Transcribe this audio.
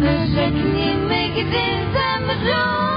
Zrzeknij and gdy zemrzą